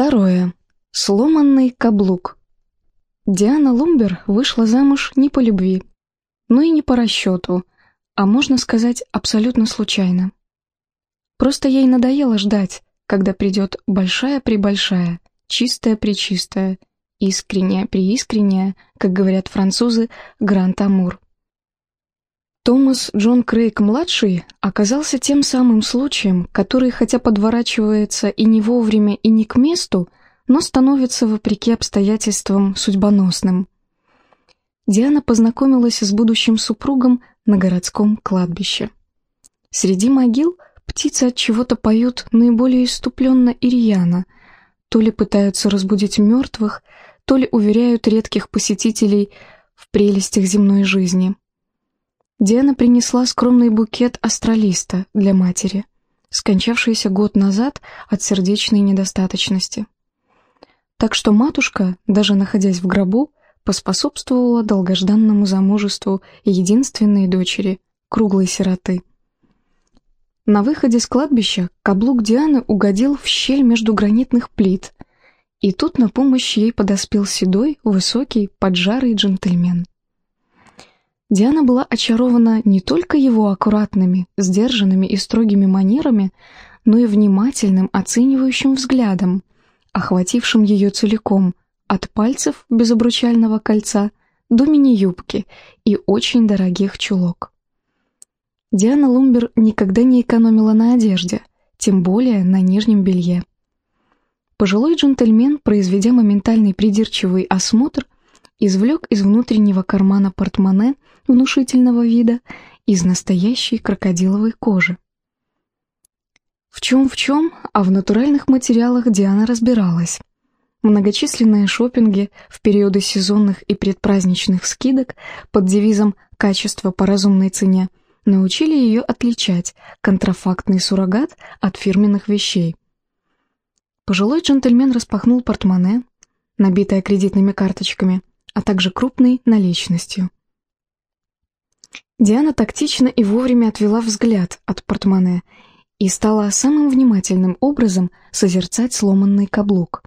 Второе. Сломанный каблук. Диана Лумбер вышла замуж не по любви, но и не по расчету, а можно сказать, абсолютно случайно. Просто ей надоело ждать, когда придет большая-пребольшая, чистая-пречистая, искренняя-преискренняя, как говорят французы, гранд-амур. Томас Джон Крейг-младший оказался тем самым случаем, который, хотя подворачивается и не вовремя, и не к месту, но становится, вопреки обстоятельствам, судьбоносным. Диана познакомилась с будущим супругом на городском кладбище. Среди могил птицы от чего-то поют наиболее иступленно и рьяно, то ли пытаются разбудить мертвых, то ли уверяют редких посетителей в прелестях земной жизни. Диана принесла скромный букет астралиста для матери, скончавшейся год назад от сердечной недостаточности. Так что матушка, даже находясь в гробу, поспособствовала долгожданному замужеству единственной дочери, круглой сироты. На выходе с кладбища каблук Дианы угодил в щель между гранитных плит, и тут на помощь ей подоспел седой, высокий, поджарый джентльмен. Диана была очарована не только его аккуратными, сдержанными и строгими манерами, но и внимательным, оценивающим взглядом, охватившим ее целиком, от пальцев без обручального кольца до мини-юбки и очень дорогих чулок. Диана Лумбер никогда не экономила на одежде, тем более на нижнем белье. Пожилой джентльмен, произведя моментальный придирчивый осмотр, извлек из внутреннего кармана портмоне внушительного вида из настоящей крокодиловой кожи. В чем-в чем, а в натуральных материалах Диана разбиралась. Многочисленные шопинги в периоды сезонных и предпраздничных скидок под девизом «качество по разумной цене» научили ее отличать контрафактный суррогат от фирменных вещей. Пожилой джентльмен распахнул портмоне, набитое кредитными карточками, а также крупной наличностью. Диана тактично и вовремя отвела взгляд от портмоне и стала самым внимательным образом созерцать сломанный каблук.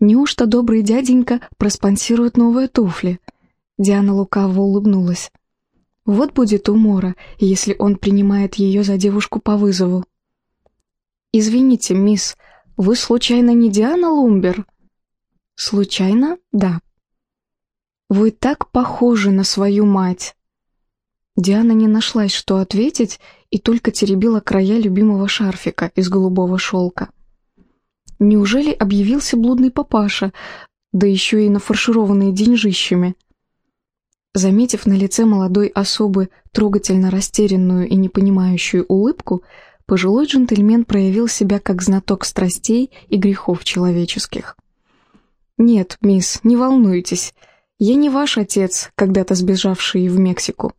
Неужто добрый дяденька проспонсирует новые туфли? Диана лукаво улыбнулась. Вот будет умора, если он принимает ее за девушку по вызову. «Извините, мисс, вы случайно не Диана Лумбер?» «Случайно? Да». «Вы так похожи на свою мать!» Диана не нашлась, что ответить, и только теребила края любимого шарфика из голубого шелка. Неужели объявился блудный папаша, да еще и нафаршированный деньжищами? Заметив на лице молодой особы трогательно растерянную и непонимающую улыбку, пожилой джентльмен проявил себя как знаток страстей и грехов человеческих. «Нет, мисс, не волнуйтесь, я не ваш отец, когда-то сбежавший в Мексику».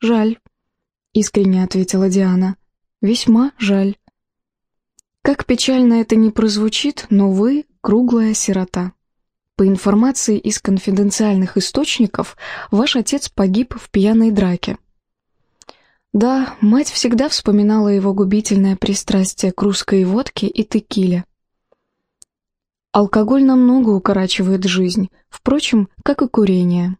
«Жаль», — искренне ответила Диана. «Весьма жаль». Как печально это ни прозвучит, но вы — круглая сирота. По информации из конфиденциальных источников, ваш отец погиб в пьяной драке. Да, мать всегда вспоминала его губительное пристрастие к русской водке и текиле. Алкоголь намного укорачивает жизнь, впрочем, как и курение.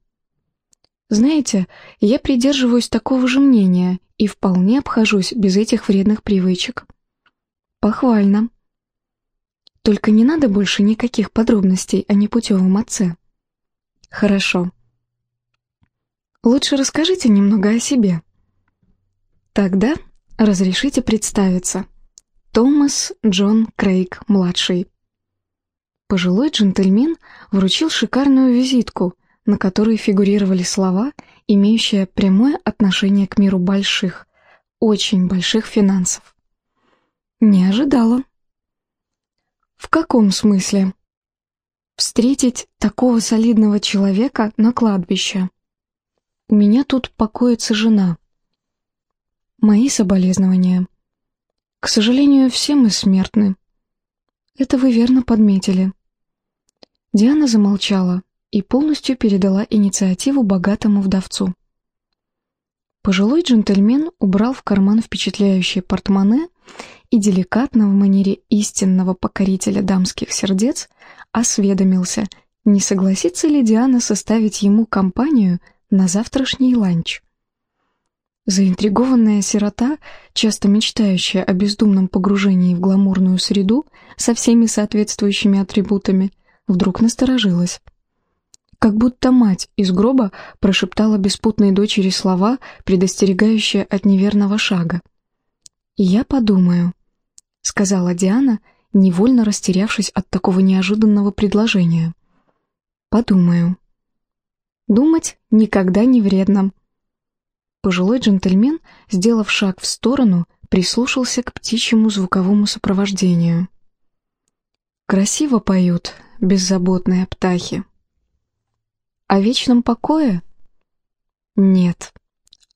Знаете, я придерживаюсь такого же мнения и вполне обхожусь без этих вредных привычек. Похвально. Только не надо больше никаких подробностей о непутевом отце. Хорошо. Лучше расскажите немного о себе. Тогда разрешите представиться. Томас Джон Крейг-младший. Пожилой джентльмен вручил шикарную визитку, на которой фигурировали слова, имеющие прямое отношение к миру больших, очень больших финансов. Не ожидала. В каком смысле? Встретить такого солидного человека на кладбище. У меня тут покоится жена. Мои соболезнования. К сожалению, все мы смертны. Это вы верно подметили. Диана замолчала, и полностью передала инициативу богатому вдовцу. Пожилой джентльмен убрал в карман впечатляющее портмоне и деликатно в манере истинного покорителя дамских сердец осведомился, не согласится ли Диана составить ему компанию на завтрашний ланч. Заинтригованная сирота, часто мечтающая о бездумном погружении в гламурную среду со всеми соответствующими атрибутами, вдруг насторожилась. Как будто мать из гроба прошептала беспутной дочери слова, предостерегающие от неверного шага. «Я подумаю», — сказала Диана, невольно растерявшись от такого неожиданного предложения. «Подумаю». Думать никогда не вредно. Пожилой джентльмен, сделав шаг в сторону, прислушался к птичьему звуковому сопровождению. Красиво поют беззаботные птахи. О вечном покое? Нет,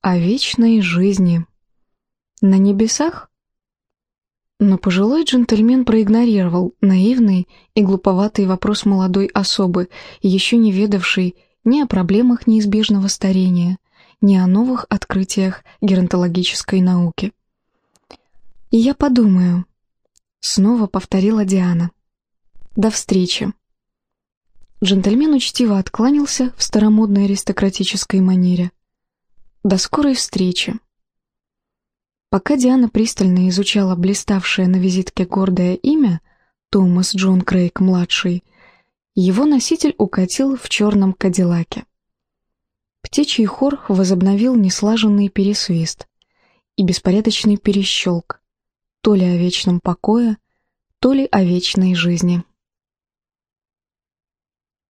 о вечной жизни. На небесах? Но пожилой джентльмен проигнорировал наивный и глуповатый вопрос молодой особы, еще не ведавшей ни о проблемах неизбежного старения, ни о новых открытиях геронтологической науки. «И я подумаю», — снова повторила Диана. «До встречи». Джентльмен учтиво откланялся в старомодной аристократической манере. «До скорой встречи!» Пока Диана пристально изучала блиставшее на визитке гордое имя Томас Джон Крейг-младший, его носитель укатил в черном кадиллаке. Птичий хор возобновил неслаженный пересвист и беспорядочный перещелк, то ли о вечном покое, то ли о вечной жизни.